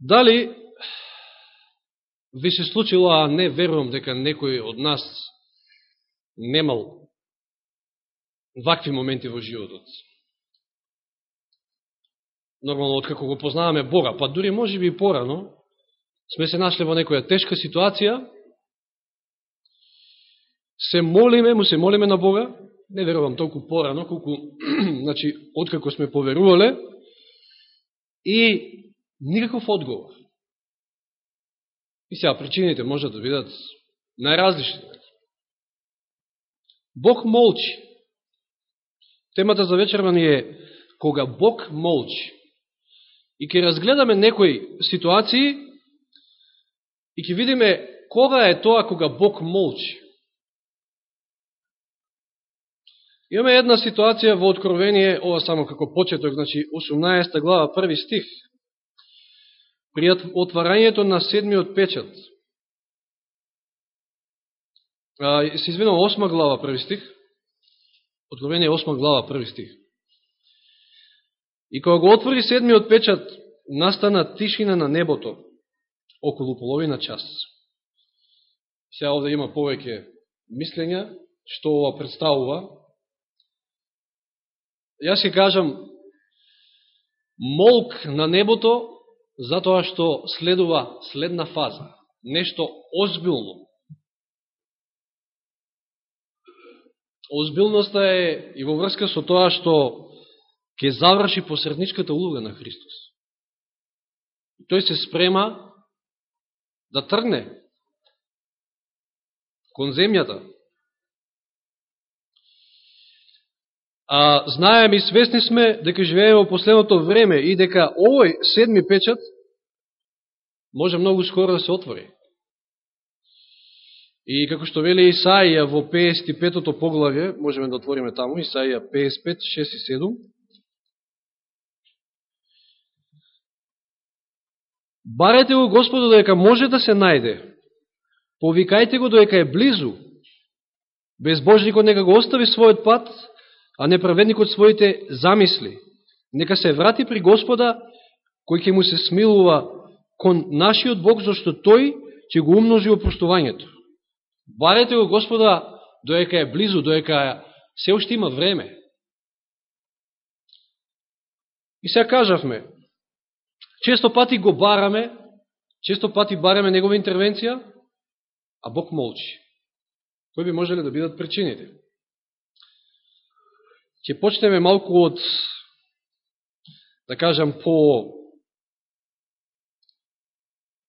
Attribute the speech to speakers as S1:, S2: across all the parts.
S1: Дали ви се случило, а не верувам дека некој од нас немал вакви моменти во животот. Нормално, откако го познаваме Бога, па дури може би и порано, сме се нашли во некоја тешка ситуација, се молиме, му се молиме на Бога, не верувам толку порано, колку, значи, откако сме поверувале, и никаков одговор. И сега причините може да бидат најразлични. Бог молчи. Темата за вечерва ни е кога Бог молчи. И ќе разгледаме некои ситуации и ќе видиме кога е тоа кога Бог молчи. Имаме една ситуација во Откровение, ова само како почеток, значи 18 глава, први стих. При отварањето на седмиот печат. се извинам, осма глава, први стих. Откровение осма глава, први стих. И кога го отвори седмиот печат, настана тишина на небото, околу половина час. Сега овде има повеќе мислења, што ова представува. Јас ќе кажам, молк на небото, затоа што следува следна фаза, нешто озбилно. Озбилноста е и во врска со тоа што ќе заврши посредничката улога на Христос. И тој се спрема да тргне кон земјата. А знаеме и свесни сме дека живееме во последното време и дека овој седми печат може многу скоро да се отвори. И како што вели Исаија во 55-то поглавје, можеме да отвориме таму, Исаија 55, 6 и 7. Барете го Господу дека може да се најде. Повикајте го дека е близу. Безбожникот нека го остави својот пат, а неправедникот своите замисли. Нека се врати при Господа, кој ќе му се смилува кон нашиот Бог, зашто тој ќе го умножи опростувањето. Барете го Господа доека е близу, доека се уште има време. И сега кажавме, често пати го бараме, често пати бараме негова интервенција, а Бог молчи. Кои би можеле да бидат причините? Ќе почнеме малку од, да кажам, по,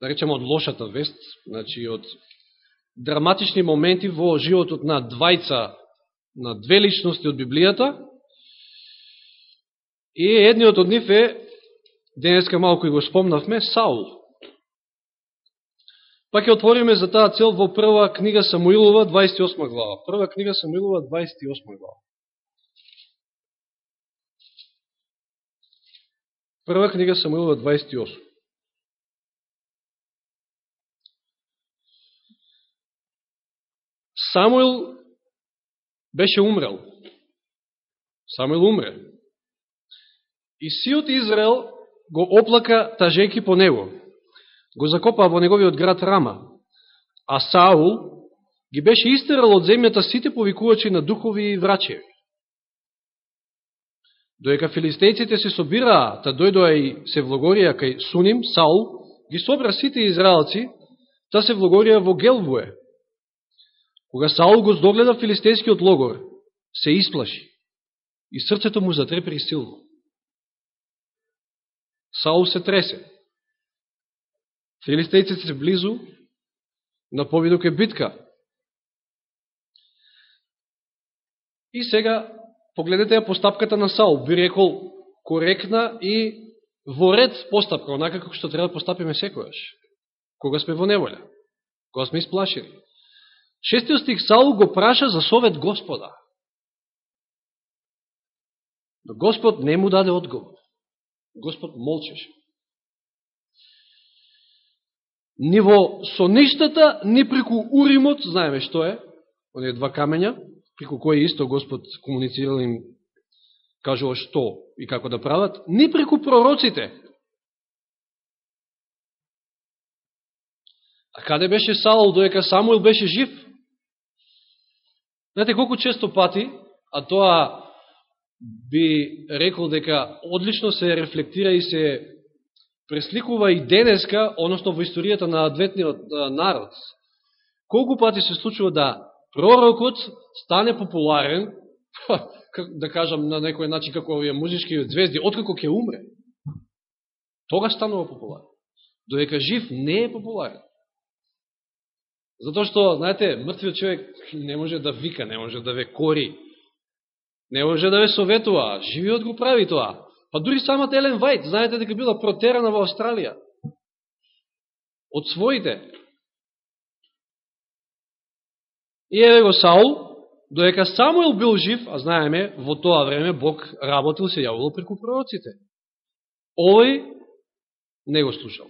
S1: да речеме од лошата вест, значи од драматични моменти во животот на двајца, на две личности од Библијата. И едниот од нив е, денеска малку и го спомнавме, Саул. Па ќе отвориме за таа цел во прва книга Самуилова, 28 глава. Прва книга Самуилова, 28 глава. Прва книга Самуилова, 28. Самуил беше умрел. Самуил умре. И сиот Израел го оплака тажејки по него. Го закопаа во неговиот град Рама. А Саул ги беше истерал од земјата сите повикувачи на духови и врачеви. Доека филистејците се собираа, та да дојдоа и се влогорија кај Суним, Саул ги собра сите израелци, та се влогорија во Гелвуе, Кога Саул го здогледа филистејскиот логор, се исплаши и срцето му затрепери силно. Саул се тресе. Филистејците се близу на победок е битка. И сега погледнете ја постапката на Саул. Би рекол коректна и во ред постапка, онака како што треба да постапиме секојаш. Кога сме во неволја, кога сме исплашени. Шестиот стих Саул го праша за совет Господа. Но Господ не му даде одговор. Господ молчеше. Ни во соништата, ни преку Уримот, знаеме што е, оние два камења, преку кој исто Господ комуницирал им, кажува што и како да прават, ни преку пророците. А каде беше Саул доека Самуил беше жив? Знаете колку често пати, а тоа би рекол дека одлично се рефлектира и се пресликува и денеска, односно во историјата на адветниот народ. Колку пати се случува да пророкот стане популарен, да кажам на некој начин како овие музички звезди, откако ќе умре. Тога станува популарен. Додека жив не е популарен. Затоа што, знаете, мртвиот човек не може да вика, не може да ве кори, не може да ве советува, живиот го прави тоа. Па дури самата Елен Вајт, знаете дека била протерана во Австралија. Од своите. И еве го Саул, доека Самуил бил жив, а знаеме, во тоа време Бог работил се јавило преку пророците. Овој не го слушал.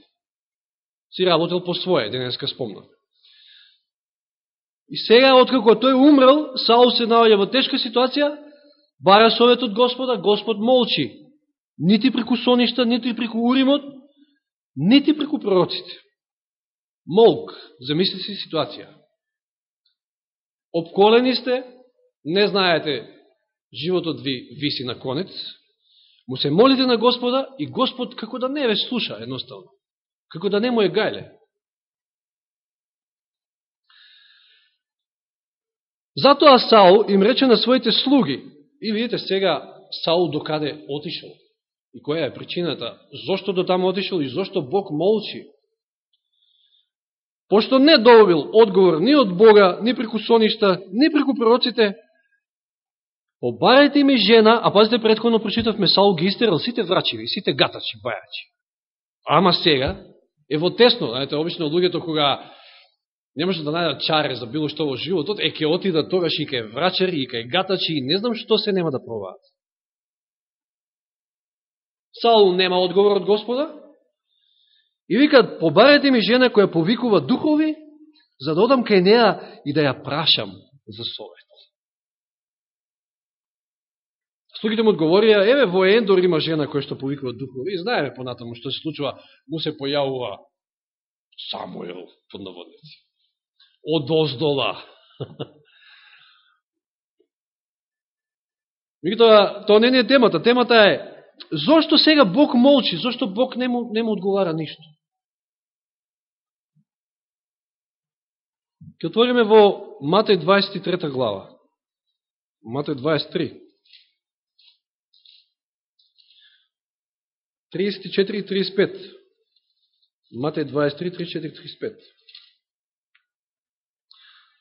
S1: Си работил по своје, денеска спомнам. И сега, откако тој умрел, Саул се наоѓа во тешка ситуација, бара совет од Господа, Господ молчи. Нити преку соништа, нити преку уримот, нити преку пророците. Молк, замисли си ситуација. Обколени сте, не знаете, животот ви виси на конец, му се молите на Господа и Господ како да не ве слуша, едноставно. Како да не му е гајле. Затоа Саул им рече на своите слуги, и видите сега Саул докаде отишел, и која е причината, зошто до таму отишел и зошто Бог молчи. Пошто не добил одговор ни од Бога, ни преку соништа, ни преку пророците, обарајте ми жена, а пазите предходно прочитавме Саул ги истерал сите врачеви, сите гатачи, бајачи. Ама сега е во тесно, знаете, обично луѓето кога не може да најдат чаре за било што во животот, е ке отидат тогаш и кај врачари, и кај гатачи, и не знам што се нема да пробаат. Саул нема одговор од Господа, и викат, побарете ми жена која повикува духови, за да одам кај неа и да ја прашам за совет. Слугите му одговорија, еве во Ендор има жена која што повикува духови, и знаеме понатаму што се случува, му се појавува Самуел под наводници од оздола. Тоа не е темата. Темата е, зошто сега Бог молчи, зошто Бог не му, не му одговара ништо? Ке отвориме во Матеј 23 глава. Матеј 23. 34 и 35. Матеј 23, 34, 35.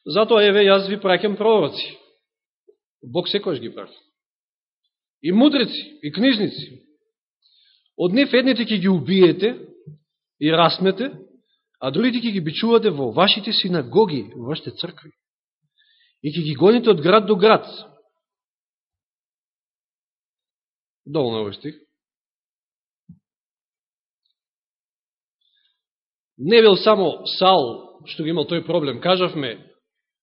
S1: Затоа, еве, јас ви праќам пророци. Бог секојаш ги праќа. И мудрици, и книжници. Од нив едните ќе ги убиете и расмете, а другите ќе ги бичувате во вашите синагоги, во вашите цркви. И ќе ги гоните од град до град. Доволно овој стих. Не бил само сал што ги имал тој проблем. Кажавме,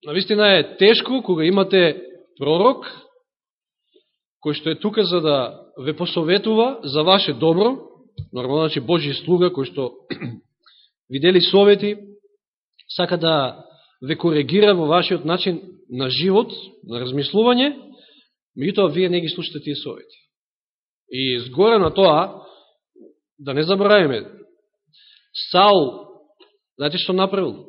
S1: Навистина е тешко кога имате пророк, кој што е тука за да ве посоветува за ваше добро, нормално, значи Божи слуга, кој што видели совети, сака да ве коригира во вашиот начин на живот, на размислување, меѓутоа вие не ги слушате тие совети. И згоре на тоа, да не забравиме, Саул, знаете што направил?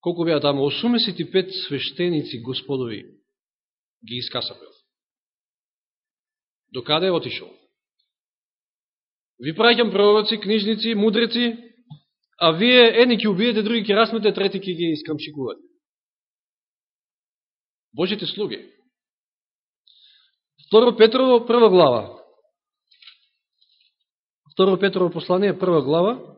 S1: колку беа таму, 85 свештеници господови ги искасапил. До каде е отишол? Ви праќам пророци, книжници, мудреци, а вие едни ќе убиете, други ќе расмете, трети ќе ги искамшикувате. Божите слуги. Второ Петрово, прва глава. Второ Петрово послание, прва глава.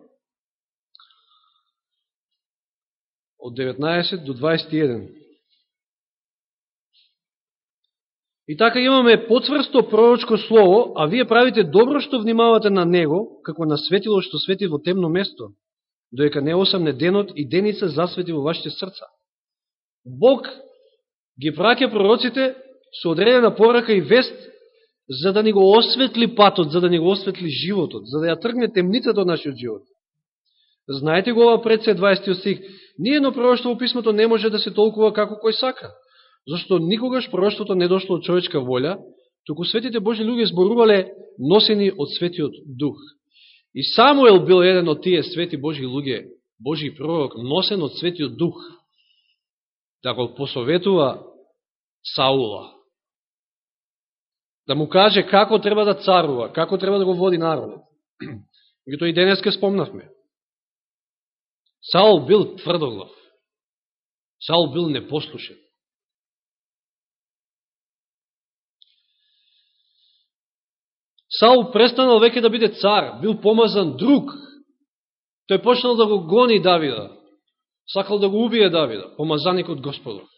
S1: од 19 до 21. И така имаме потврсто пророчко слово, а вие правите добро што внимавате на него, како на светило што свети во темно место, доека не осамне денот и деница засвети во вашите срца. Бог ги праќа пророците со одредена порака и вест, за да ни го осветли патот, за да ни го осветли животот, за да ја тргне темницата од нашиот живот Знаете го ова пред се 20 стих. Ниједно пророќство во писмото не може да се толкува како кој сака. Зашто никогаш пророќството не дошло од човечка волја, туку светите Божи луѓе зборувале носени од светиот дух. И Самуел бил еден од тие свети Божи луѓе, Божи пророк, носен од светиот дух, да го посоветува Саула. Да му каже како треба да царува, како треба да го води народот. Меѓуто и денеска спомнавме. Саул бил тврдоглав. Саул бил непослушен. Саул престанал веќе да биде цар, бил помазан друг. Тој почнал да го гони Давида. Сакал да го убие Давида, помазаник од Господов.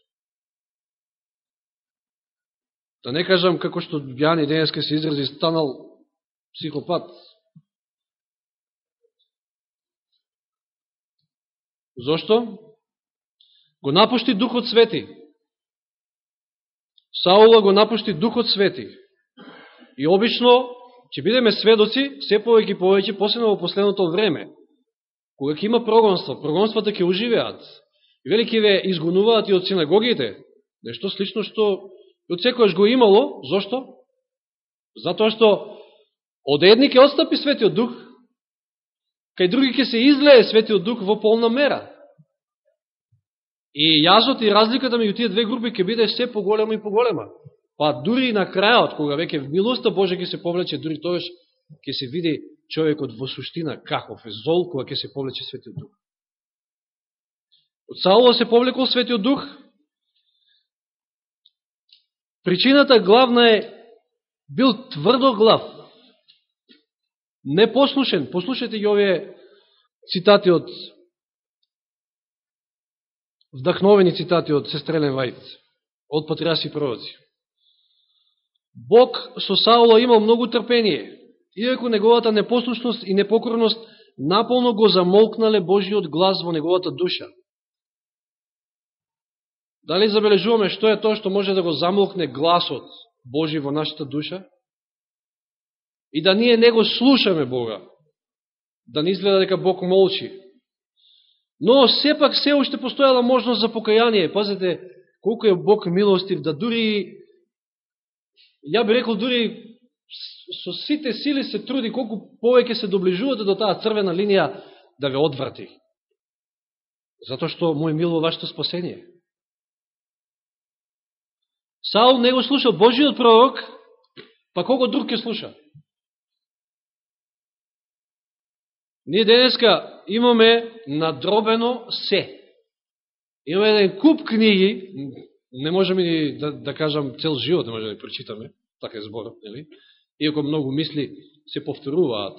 S1: Да не кажам како што Јани денеска се изрази, станал психопат. Зошто? Го напушти Духот Свети. Саула го напушти Духот Свети. И обично ќе бидеме сведоци, се повеќе и повеќе, посебно во последното време, кога ќе има прогонство, прогонствата ќе уживеат, и вели ќе ве изгонуваат и од синагогите, нешто слично што од секојаш го имало, зошто? Затоа што од едни ќе отстапи Светиот Дух, кај други ќе се излее Светиот Дух во полна мера. И јазот и разликата меѓу тие две групи ќе биде се поголема и поголема. Па дури и на крајот, кога веќе милоста Божја ќе се повлече, дури тоеш ќе се види човекот во суштина каков е зол, кога ќе се повлече Светиот Дух. Од Саула се повлекол Светиот Дух. Причината главна е бил тврдо глав, непослушен. Послушайте ги овие цитати од вдахновени цитати од Сестрелен Вајд, од патриаси пророци. Бог со Саула имал многу трпение, иако неговата непослушност и непокорност наполно го замолкнале Божиот глас во неговата душа. Дали забележуваме што е тоа што може да го замолкне гласот Божи во нашата душа? И да ние не го слушаме Бога. Да не изгледа дека Бог молчи. Но сепак се уште постојала можност за покаяние. Пазете, колко е Бог милостив, да дури ја би рекол дури со сите сили се труди колку повеќе се доближувате до таа црвена линија да ве одврати. Затоа што му е мило вашето спасение. Саул не го слушал Божиот пророк, па кого друг ќе слуша? Ние денеска имаме надробено се. Имаме еден куп книги, не можеме ни да, да кажам цел живот, не можеме да прочитаме, така е зборот, нели? Иако многу мисли се повторуваат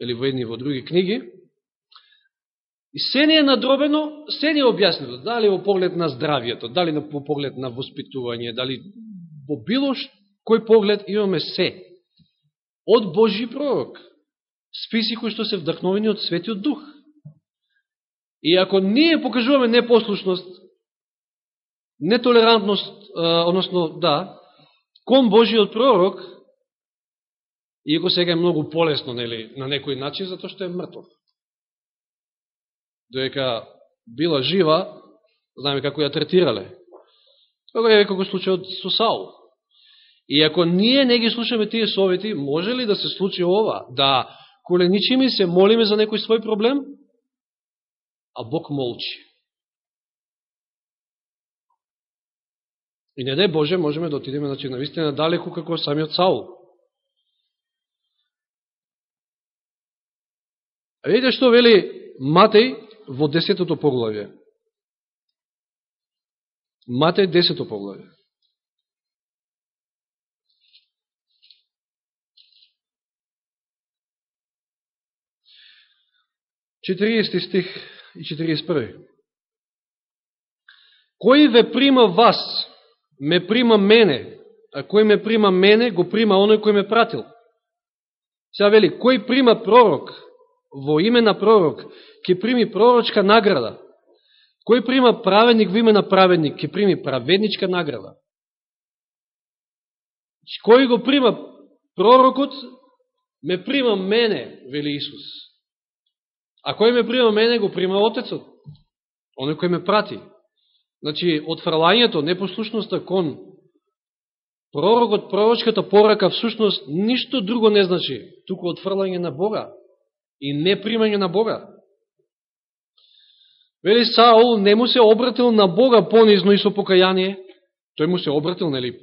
S1: или во едни во други книги. И се не е надробено, се не е објаснено, дали во поглед на здравието, дали во поглед на воспитување, дали во било кој поглед имаме се. Од Божи пророк. Списи кои што се вдахновени од Светиот Дух. И ако ние покажуваме непослушност, нетолерантност, односно, да, кон Божиот пророк, иако сега е многу полесно, нели, на некој начин, затоа што е мртов. Доека била жива, знаеме како ја третирале. Тоа е како случајот со Саул. И ако ние не ги слушаме тие совети, може ли да се случи ова? Да коленичиме и се молиме за некој свој проблем, а Бог молчи. И не дай Боже, можеме да отидеме, значи, на вистина далеко како самиот Саул. А видите што вели Матеј во 10 поглавје. Матеј 10 поглавје. Четириести стих и 41. Кој ве прима вас, ме прима мене, а кој ме прима мене, го прима оној кој ме пратил. Сега вели, кој прима пророк, во име на пророк, ќе прими пророчка награда. Кој прима праведник во име на праведник, ќе прими праведничка награда. Кој го прима пророкот, ме прима мене, вели Исус. А кој ме прима мене, го прима Отецот. Оној кој ме прати. Значи, отфрлањето, непослушноста кон пророкот, пророчката порака, всушност, ништо друго не значи, туку отфрлање на Бога и не примање на Бога. Вели Саул не му се обратил на Бога понизно и со покаяние, тој му се обратил, нели,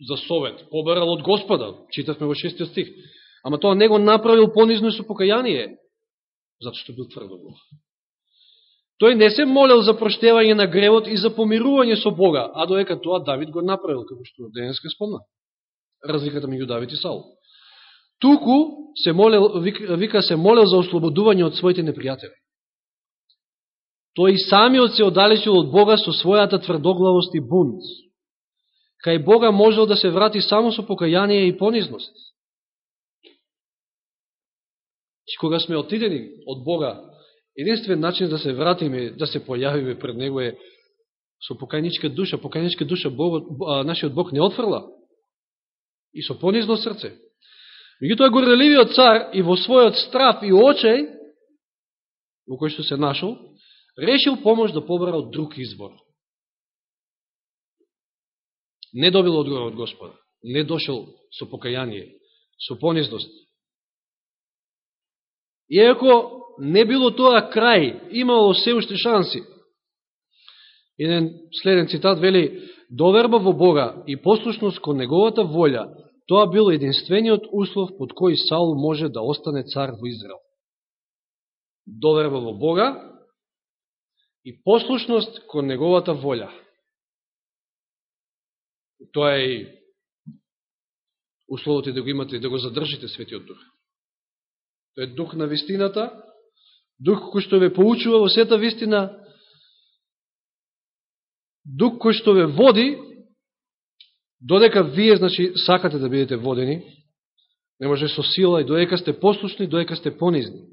S1: за совет, побарал од Господа, читавме во шестиот стих. Ама тоа не го направил понизно и со покаяние, затоа што бил тврдоглав. Тој не се молел за проштевање на гревот и за помирување со Бога, а доека тоа Давид го направил, како што денеска спомна. Разликата меѓу Давид и Саул. Туку се молел, вика се молел за ослободување од своите непријатели. Тој и самиот се оддалечил од Бога со својата тврдоглавост и бунт. Кај Бога можел да се врати само со покаяние и понизност. И кога сме отидени од Бога, единствен начин да се вратиме, да се појавиме пред Него е со покајничка душа. Покајничка душа Бог, нашиот Бог не отфрла. И со понизно срце. Меѓутоа горделивиот цар и во својот страф и очеј, во кој што се нашол, решил помош да побара од друг избор. Не добил одговор од Господа. Не дошел со покаяние, со понизност. Иако не било тоа крај, имало се уште шанси. Еден следен цитат вели, доверба во Бога и послушност кон неговата волја, тоа бил единствениот услов под кој Саул може да остане цар во Израел. Доверба во Бога и послушност кон неговата волја. Тоа е и условот да го имате и да го задржите Светиот Дух. Тоа е дух на вистината, дух кој што ве поучува во сета вистина, дух кој што ве води, додека вие, значи, сакате да бидете водени, не може со сила и додека сте послушни, додека сте понизни.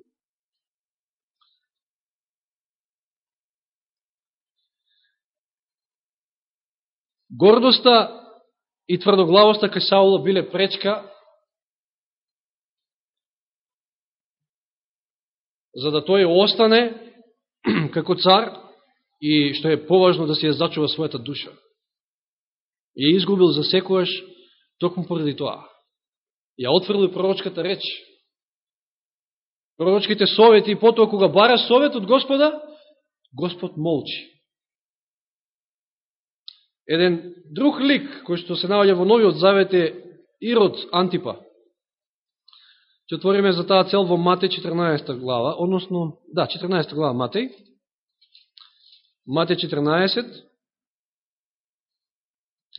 S1: Гордоста и тврдоглавоста кај Саула биле пречка за да тој остане како цар и што е поважно да се ја зачува својата душа. И ја изгубил за секојаш токму поради тоа. Ја отврли пророчката реч. Пророчките совети и потоа кога бара совет од Господа, Господ молчи еден друг лик кој што се наоѓа во Новиот Завет е Ирод Антипа. Ќе отвориме за таа цел во Матеј 14 глава, односно, да, 14 глава Матеј. Матеј 14.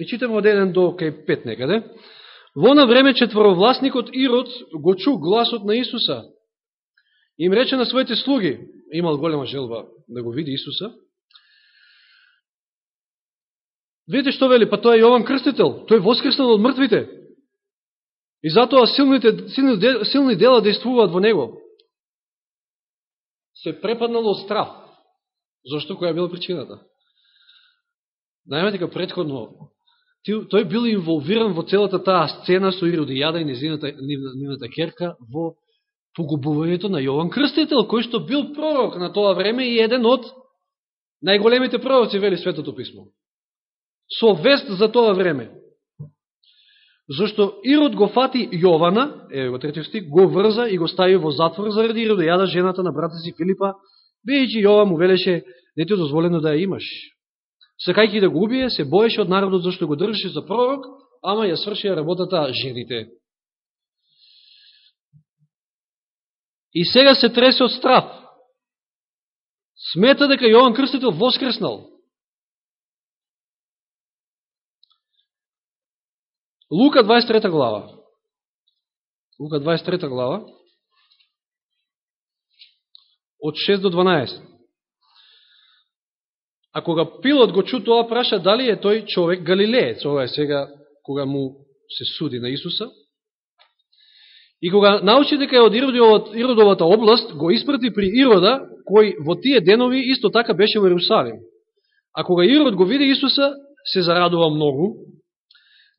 S1: И читаме од 1 до кај 5 некаде. Во на време четворовласникот Ирод го чу гласот на Исуса. Им рече на своите слуги, имал голема желба да го види Исуса, Видите што вели, па тоа е Јован Крстител, тој воскреснал од мртвите. И затоа силните, силни, силни дела действуваат во него. Се препаднало од страв. Зошто која била причината? Знаеме дека предходно тој бил инволвиран во целата таа сцена со Иродијада и незината, нивната керка во погубувањето на Јован Крстител, кој што бил пророк на тоа време и еден од најголемите пророци, вели Светото Писмо со вест за тоа време. Зошто Ирод го фати Јована, е во третиот стик, го врза и го стави во затвор заради Иродејада, жената на брата си Филипа, бидејќи Јова му велеше, не ти дозволено да ја имаш. Сакајќи да го убие, се боеше од народот зашто го држеше за пророк, ама ја свршија работата жените. И сега се тресе од страв. Смета дека Јован Крстител воскреснал. Лука 23 глава. Лука 23 глава. Од 6 до 12. А кога Пилот го чу тоа, праша дали е тој човек Галилеец. Ова е сега кога му се суди на Исуса. И кога научи дека е од Иродовата област, го испрати при Ирода, кој во тие денови исто така беше во Иерусалим. А кога Ирод го види Исуса, се зарадува многу,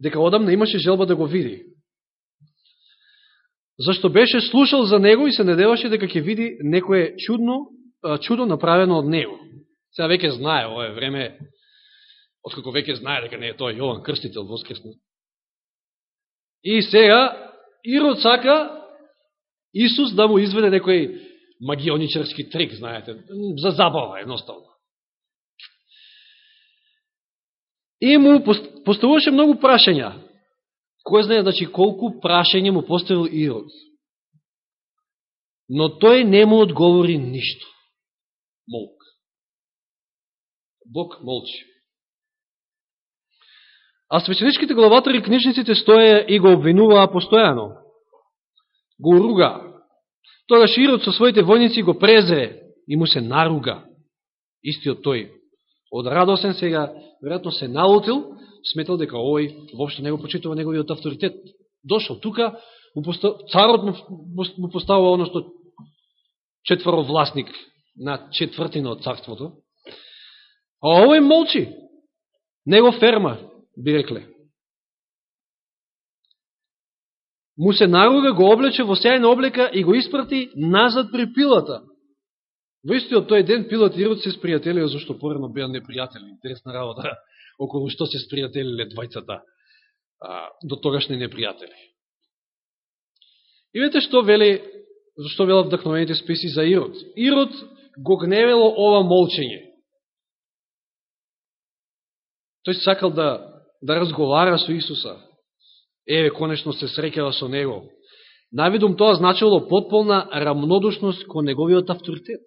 S1: дека одамна имаше желба да го види. зашто беше слушал за него и се надеваше дека ќе види некое чудно, чудо направено од него. Сега веќе знае, ова е време, откако веќе знае дека не е тој Јован Крстител воскреснат. И сега Ирод сака Исус да му изведе некој магионичарски трик, знаете, за забава, едноставно. И му поставуваше многу прашања. Кој знае, значи, колку прашања му поставил Ирод. Но тој не му одговори ништо. Молк. Бог молчи. А свеченичките главатари и книжниците стоја и го обвинуваа постојано. Го руга. Тогаш Ирод со своите војници го презре и му се наруга. Истиот тој од радосен сега, веројатно се налутил, сметал дека овој вопшто не го почитува неговиот авторитет. Дошол тука, му постав... царот му, му поставува оно што власник на четвртина од царството. А овој молчи. Него ферма, би рекле. Му се наруга, го облече во сјајна облека и го испрати назад при пилата. Во истиот тој ден Пилат и Ирод се спријателија, зашто порано беа непријатели. Интересна работа, околу што се спријателиле двајцата а, до тогашни непријатели. И вете што вели, зашто велат вдъхновените списи за Ирод. Ирод го гневело ова молчење. Тој сакал да, да разговара со Исуса. Еве, конечно се срекава со Него. Навидум тоа значило потполна рамнодушност кон Неговиот авторитет.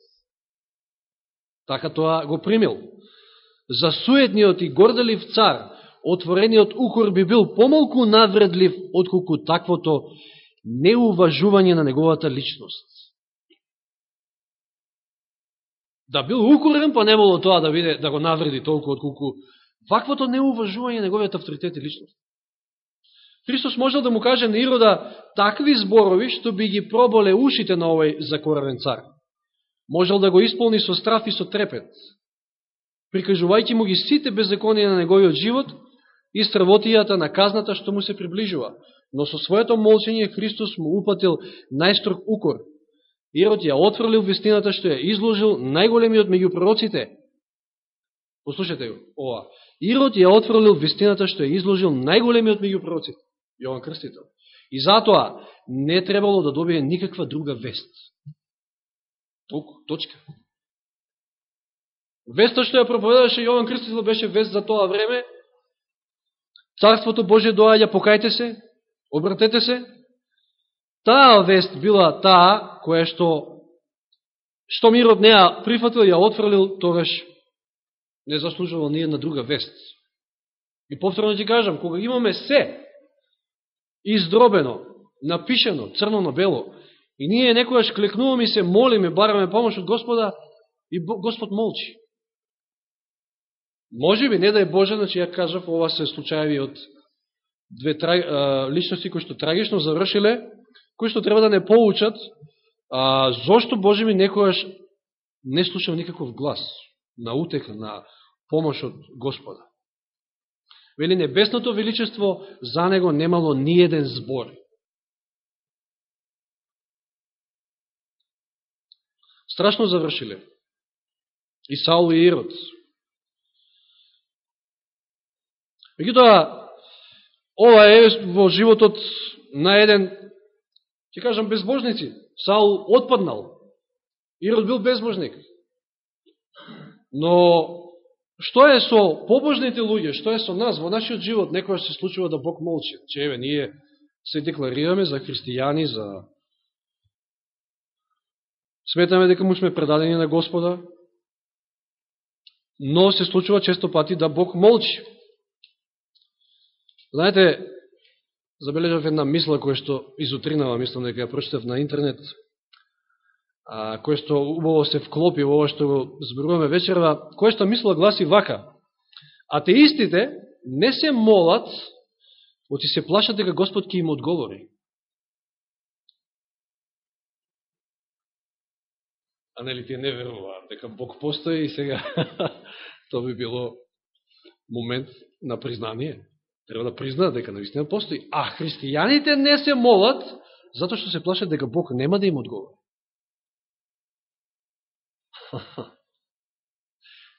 S1: Така тоа го примил. За суетниот и горделив цар, отворениот укор би бил помалку навредлив отколку таквото неуважување на неговата личност. Да бил укорен, па не било тоа да, биде, да го навреди толку отколку ваквото неуважување на неговиот авторитет и личност. Христос можел да му каже на Ирода такви зборови што би ги проболе ушите на овој закоравен цар можел да го исполни со страф и со трепет, прикажувајќи му ги сите беззаконија на неговиот живот и стравотијата на казната што му се приближува. Но со своето молчење Христос му упатил најстрог укор. Ирод ја отврлил вестината што ја изложил најголемиот меѓу пророците. Послушайте ова. Ирод ја отврлил вестината што ја изложил најголемиот меѓу пророците. Јован Крстител. И затоа не требало да добие никаква друга вест. Толку, точка. Веста што ја проповедаше Јован Крстител беше вест за тоа време. Царството Божие доаѓа, покајте се, обратете се. Таа вест била таа која што што мирот неа прифатил, ја отфрлил, тогаш не заслужувал ни на друга вест. И повторно ќе кажам, кога имаме се издробено, напишено, црно на бело, И ние некојаш клекнуваме и се молиме, бараме помош од Господа, и Господ молчи. Може би, не да е Боже, значи ја кажав, ова се случаеви од две а, личности кои што трагично завршиле, кои што треба да не поучат, а, зошто Боже ми некојаш не слушал никаков глас на утека, на помош од Господа. Вели, небесното величество за него немало ниеден збор. Страшно завршиле. И Саул и Ирод. Меѓутоа, ова е во животот на еден, ќе кажам, безбожници. Саул отпаднал. Ирод бил безбожник. Но, што е со побожните луѓе, што е со нас, во нашиот живот, некоја се случува да Бог молчи. Че, еве, ние се декларираме за христијани, за Сметаме дека му сме предадени на Господа, но се случува често пати да Бог молчи. Знаете, забележав една мисла која што изутринава, мислам дека ја прочитав на интернет, а, која што убаво се вклопи во ова што го зборуваме вечерва, која што мисла гласи вака. Атеистите не се молат, оти се плашат дека Господ ќе им одговори. А нели тие не веруваат дека Бог постои и сега тоа би било момент на признание. Треба да признаат дека наистина постои. А христијаните не се молат Затоа што се плашат дека Бог нема да им одговори.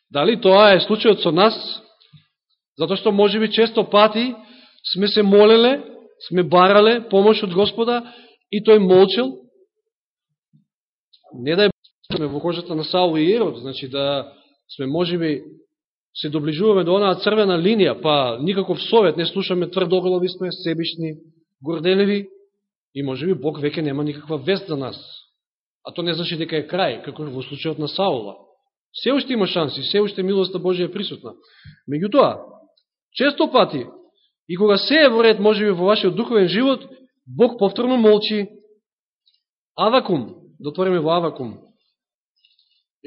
S1: Дали тоа е случајот со нас? Затоа што може би често пати сме се молеле, сме барале помош од Господа и тој молчел. Не да сме во кожата на Саул и Ирод, значи да сме можеби се доближуваме до онаа црвена линија, па никаков совет не слушаме, тврдоголови сме, себишни, горделеви и можеби Бог веќе нема никаква вест за нас. А то не значи дека е крај, како во случајот на Саула. Се уште има шанси, се уште милоста Божија е присутна. Меѓутоа, често пати, и кога се е во ред, можеби во вашиот духовен живот, Бог повторно молчи. Авакум, да дотвориме во Авакум,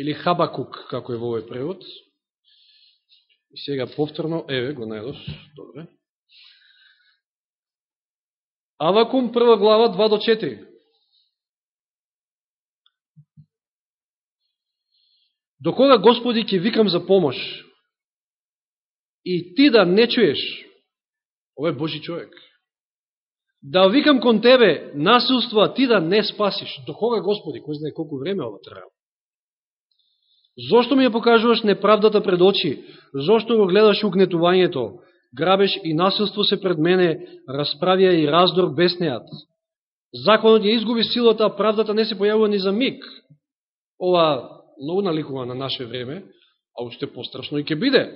S1: или Хабакук, како е во овој превод. И сега повторно, еве, го најдов, добре. Авакум, прва глава, 2 до 4. До кога, Господи, ќе викам за помош? И ти да не чуеш, овој Божи човек, да викам кон Тебе насилство, а ти да не спасиш. До кога, Господи, кој знае колку време ова треба? Зошто ми ја покажуваш неправдата пред очи? Зошто го гледаш угнетувањето? Грабеш и насилство се пред мене, расправија и раздор беснеат. Законот ја изгуби силата, а правдата не се појавува ни за миг. Ова многу наликува на наше време, а уште пострашно и ќе биде.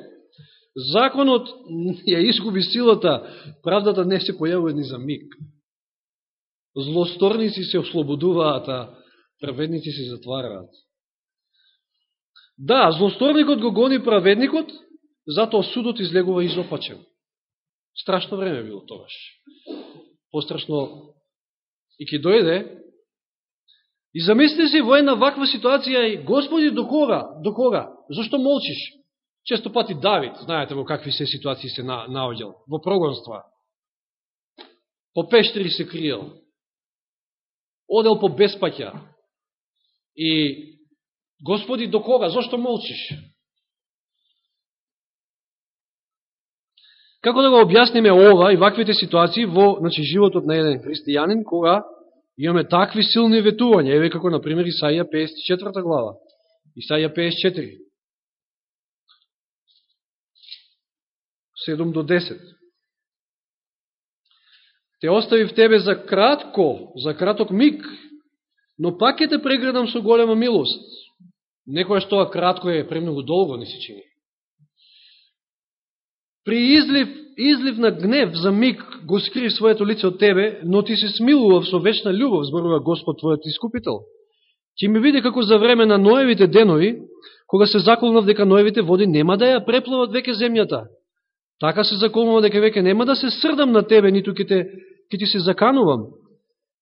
S1: Законот ја изгуби силата, правдата не се појавува ни за миг. Злосторници се ослободуваат, а праведници се затвараат. Да, злосторникот го гони праведникот, затоа судот излегува изопачен. Страшно време било тогаш. Пострашно и ке дојде И замислите си во една ваква ситуација и Господи до кога? До кога? Зошто молчиш? Често пати Давид, знаете во какви се ситуации се на, наоѓал, во прогонства. По пештери се криел. Одел по беспаќа. И Господи до кога? Зошто молчиш? Како да го објасниме ова и ваквите ситуации во значи, животот на еден христијанин, кога имаме такви силни ветувања, еве како, например, Исаија 54 глава. Исаија 54. 7 до 10. Те оставив тебе за кратко, за краток миг, но пак ќе те преградам со голема милост. Некоја тоа кратко е премногу долго, не се чини. При излив, излив на гнев за миг го скри своето лице од тебе, но ти се смилував со вечна љубов, зборува Господ твојот искупител. Ќе ми види како за време на Ноевите денови, кога се заколнав дека Ноевите води нема да ја преплават веќе земјата. Така се заколнува дека веќе нема да се срдам на тебе, ниту ќе, те, ќе ти се заканувам.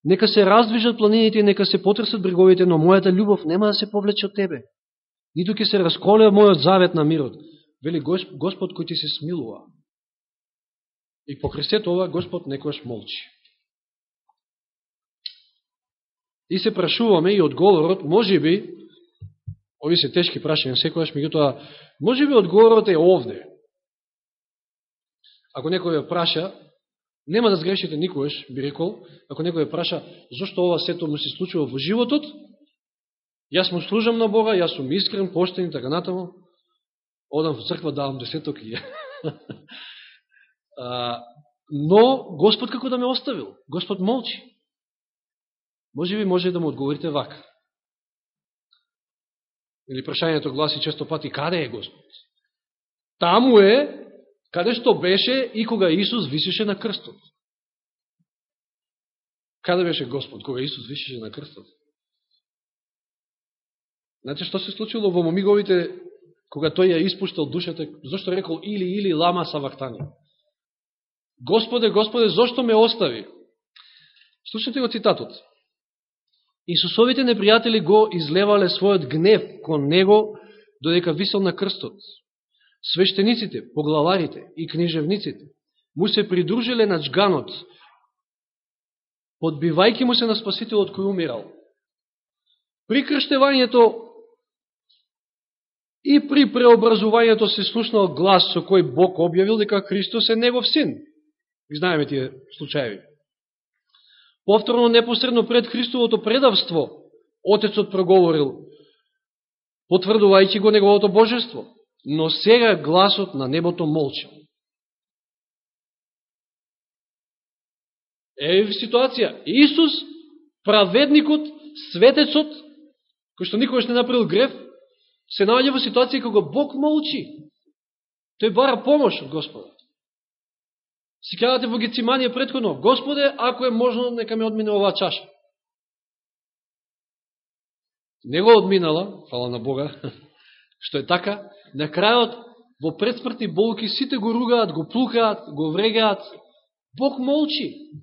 S1: Нека се раздвижат планините, нека се потресат бреговите, но мојата љубов нема да се повлече од тебе. Ниту ќе се расколе мојот завет на мирот. Вели Господ кој ти се смилува. И по се това Господ некојаш молчи. И се прашуваме и одговорот, може би, ови се тешки прашања секојаш, меѓутоа, може би одговорот е овде. Ако некој ја праша, нема да сгрешите никогаш, би рекол, ако некој праша, зашто ова сето му се случува во животот, јас му служам на Бога, јас сум искрен, поштен и така натаму, одам во црква, давам десеток и Но Господ како да ме оставил? Господ молчи. Може би може да му одговорите вака. Или прашањето гласи често пати, каде е Господ? Таму е, каде што беше и кога Исус висеше на крстот. Каде беше Господ, кога Исус висеше на крстот? Знаете што се случило во момиговите кога тој ја испуштал душата, зашто рекол или, или, лама савактани. Господе, Господе, зашто ме остави? Слушате го цитатот. Исусовите непријатели го излевале својот гнев кон него, додека висел на крстот. Свештениците, поглаварите и книжевниците му се придружиле на джганот, подбивајки му се на Спасителот кој умирал. При крштевањето И при преобразувањето се слушнал глас со кој Бог објавил дека Христос е Негов син. И знаеме тие случаеви. Повторно непосредно пред Христовото предавство, Отецот проговорил, потврдувајќи го Неговото Божество. Но сега гласот на небото молчал. Еве ситуација. Исус, праведникот, светецот, кој што никогаш не направил греф, се наоѓа во ситуација кога Бог молчи. Тој бара помош од Господа. Си кажате во Гециманија предходно, Господе, ако е можно, нека ме одмине оваа чаша. Не го одминала, фала на Бога, што е така, на крајот во предсмртни болки сите го ругаат, го плукаат, го врегаат. Бог молчи.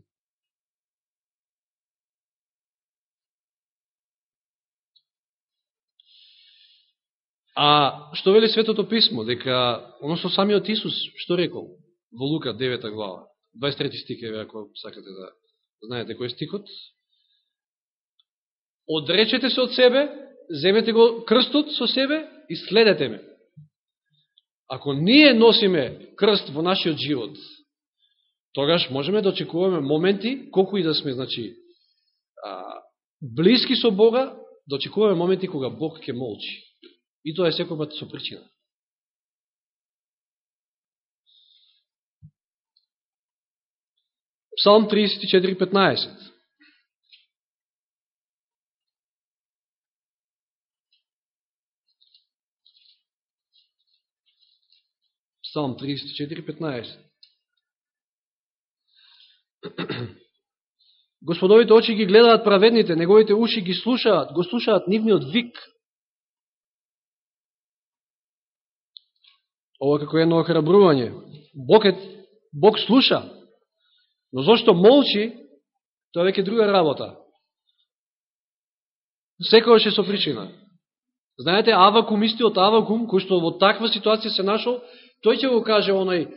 S1: А што вели Светото Писмо? Дека, односно самиот Исус, што рекол? Во Лука 9 глава, 23 стик е, ако сакате да знаете кој е стикот. Одречете се од себе, земете го крстот со себе и следете ме. Ако ние носиме крст во нашиот живот, тогаш можеме да очекуваме моменти, колку и да сме, значи, а, близки со Бога, да очекуваме моменти кога Бог ќе молчи. И тоа е секој пат со причина. Псалм 34.15 Псалм 34.15 Господовите очи ги гледаат праведните, неговите уши ги слушаат, го слушаат нивниот вик. Ова како едно охрабрување. Бог, е, Бог слуша, но зашто молчи, тоа веќе друга работа. Секојаш е со причина. Знаете, Авакум, истиот Авакум, кој што во таква ситуација се нашол, тој ќе го каже оној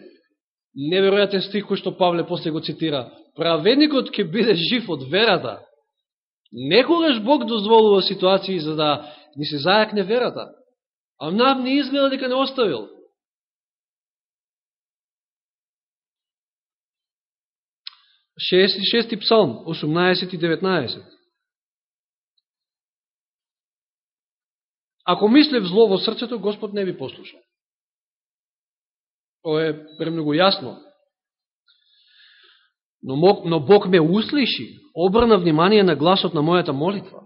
S1: неверојатен стих кој што Павле после го цитира. Праведникот ќе биде жив од верата. Некогаш Бог дозволува ситуации за да ни се зајакне верата. А нам не изгледа дека не оставил. Шести псалм, 18 и 19. Ако мислев зло во срцето, Господ не би послушал. Ова е премногу јасно. Но, но Бог ме услиши, обрна внимание на гласот на мојата молитва.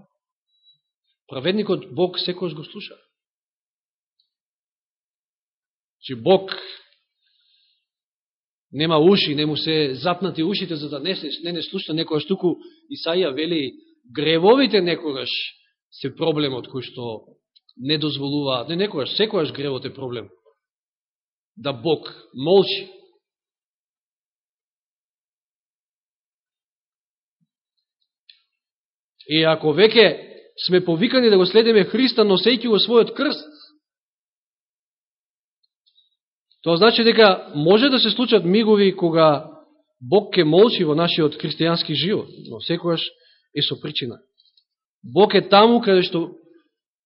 S1: Праведникот Бог секојаш го слуша. Че Бог нема уши, не му се запнати ушите за да не, не не слуша некојаш туку Исаија вели, гревовите некогаш се проблемот кој што не дозволува, не некојаш, секојаш гревот е проблем. Да Бог молчи. И ако веќе сме повикани да го следиме Христа, носејќи го својот крст, Тоа значи дека може да се случат мигови кога Бог ке молчи во нашиот христијански живот, но секојаш е со причина. Бог е таму каде што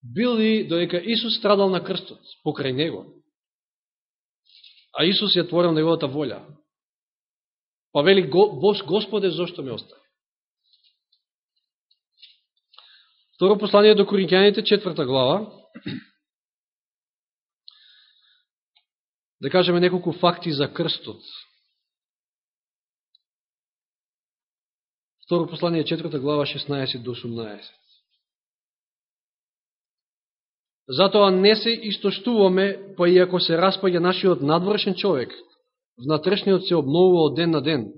S1: бил и доека Исус страдал на крстот, покрај Него. А Исус ја творил Неговата волја. Па вели, Бог Господе, зошто ме остави? Второ послание до Коринќаните, четврта глава. да кажеме неколку факти за крстот. Второ послание, четврта глава, 16 до 18. Затоа не се истоштуваме, па и ако се распаѓа нашиот надвршен човек, внатрешниот се обновува од ден на ден,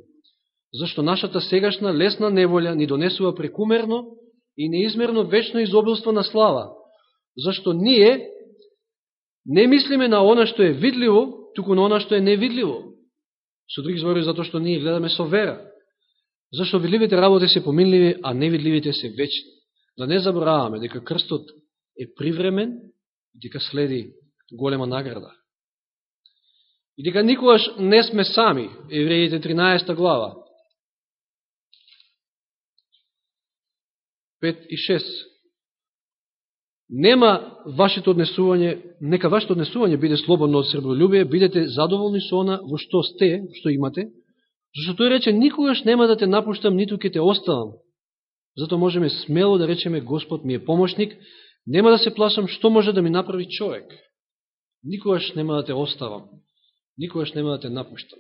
S1: зашто нашата сегашна лесна неволја ни донесува прекумерно и неизмерно вечно изобилство на слава, зашто ние не мислиме на она што е видливо, туку на она што е невидливо. Со други збори, затоа што ние гледаме со вера. Зашто видливите работи се поминливи, а невидливите се вечни. Да не забораваме дека крстот е привремен и дека следи голема награда. И дека никогаш не сме сами, Евреите 13 глава, 5 и 6. Нема вашето однесување, нека вашето однесување биде слободно од сребролюбие, бидете задоволни со она во што сте, што имате, Зашто тој рече, никогаш нема да те напуштам, ниту ќе те оставам. Зато можеме смело да речеме, Господ ми е помошник, нема да се плашам што може да ми направи човек. Никогаш нема да те оставам, никогаш нема да те напуштам.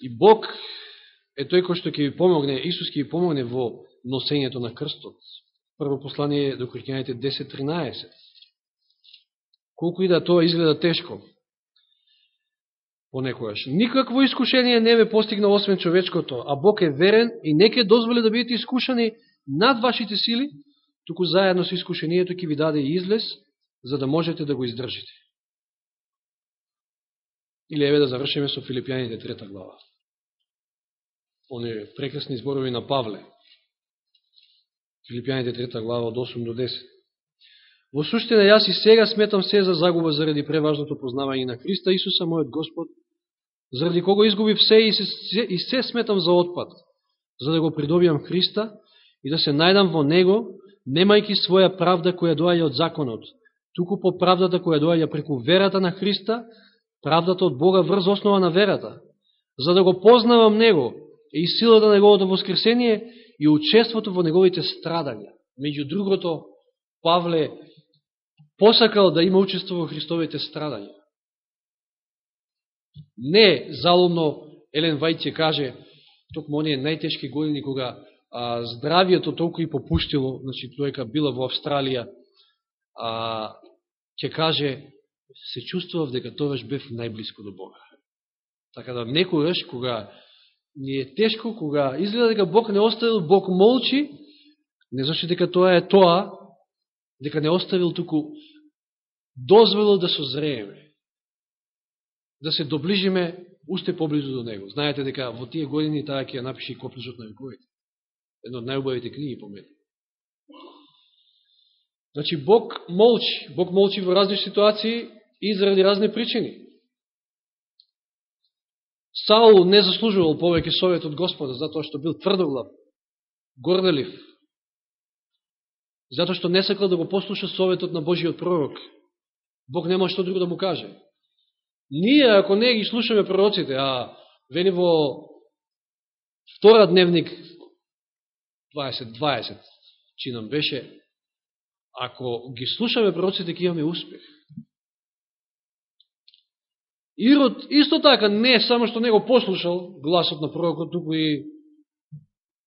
S1: И Бог е тој кој што ќе ви помогне, Исус ќе ви помогне во носењето на крстот. Прво послание до Коринјаните 10.13. Колку и да тоа изгледа тешко, понекогаш. Никакво искушение не ве постигна освен човечкото, а Бог е верен и не ке дозволи да бидете искушани над вашите сили, туку заедно со искушението ќе ви даде излез, за да можете да го издржите. Или еве да завршиме со Филипјаните трета глава оние прекрасни зборови на Павле. Филипјаните трета глава од 8 до 10. Во суштина, јас и сега сметам се за загуба заради преважното познавање на Христа Исуса, мојот Господ, заради кого изгубив се и се, и се сметам за отпад, за да го придобиам Христа и да се најдам во Него, немајки своја правда која доаѓа од законот, туку по правдата која доаѓа преку верата на Христа, правдата од Бога врз основа на верата, за да го познавам Него, и силата на неговото воскресение и учеството во неговите страдања. Меѓу другото, Павле посакал да има учество во Христовите страдања. Не залумно Елен Вајт ќе каже, токму оние најтешки години кога а, здравието толку и попуштило, значи тојка била во Австралија, а, ќе каже, се чувствував дека тогаш бев најблиско до Бога. Така да некојаш, кога ни е тешко кога изгледа дека Бог не оставил, Бог молчи, не значи дека тоа е тоа, дека не оставил, туку дозволил да созрееме, да се доближиме уште поблизу до Него. Знаете дека во тие години таа ќе ја напише и Коплежот на вековите. Едно од најубавите книги по мене. Значи, Бог молчи. Бог молчи во разни ситуации и заради разни причини. Саул не заслужувал повеќе совет од Господа, затоа што бил тврдоглав, горделив, затоа што не сакал да го послуша советот на Божиот пророк. Бог нема што друго да му каже. Ние, ако не ги слушаме пророците, а вени во втора дневник 20-20, чинам беше, ако ги слушаме пророците, ќе имаме успех. Ирод исто така не само што не го послушал гласот на пророкот, туку и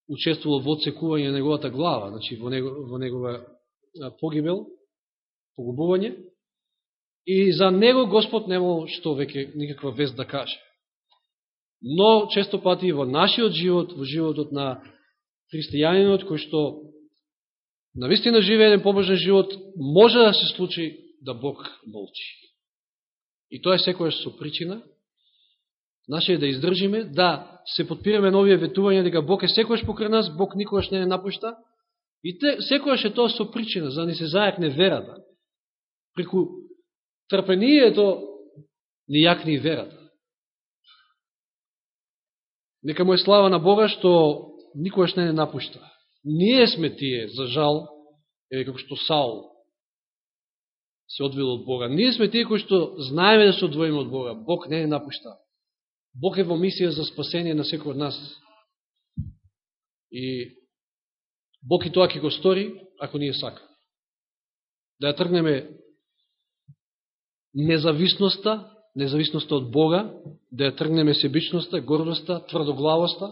S1: учествувал во цекување на неговата глава, значи во, него, во негова погибел, погубување, и за него Господ немал што веќе никаква вест да каже. Но, често пати во нашиот живот, во животот на христијанинот, кој што на вистина живе еден побожен живот, може да се случи да Бог молчи. И тоа е секојаш со причина. Наше е да издржиме, да се подпираме на овие ветувања дека Бог е секојаш покрај нас, Бог никогаш не е напушта. И те, секојаш е тоа со причина, за да ни се зајакне верата. Преку трпението ни јакни и верата. Нека му е слава на Бога што никогаш не не напушта. Ние сме тие, за жал, е како што Саул, се одвил од Бога. Ние сме тие кои што знаеме да се одвоиме од Бога. Бог не е напушта. Бог е во мисија за спасение на секој од нас. И Бог и тоа ќе го стори, ако ние сака. Да ја тргнеме независноста, независноста од Бога, да ја тргнеме себичноста, гордоста, тврдоглавоста,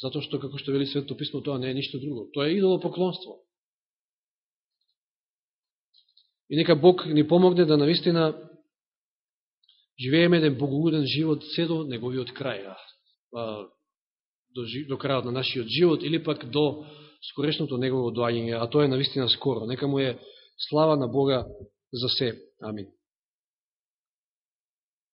S1: затоа што, како што вели Светото Писмо, тоа не е ништо друго. Тоа е идолопоклонство. И нека Бог ни помогне да навистина живееме еден боголуден живот се до неговиот крај, до, до крајот на нашиот живот или пак до скорешното негово доаѓање, а тоа е навистина скоро. Нека му е слава на Бога за се. Амин.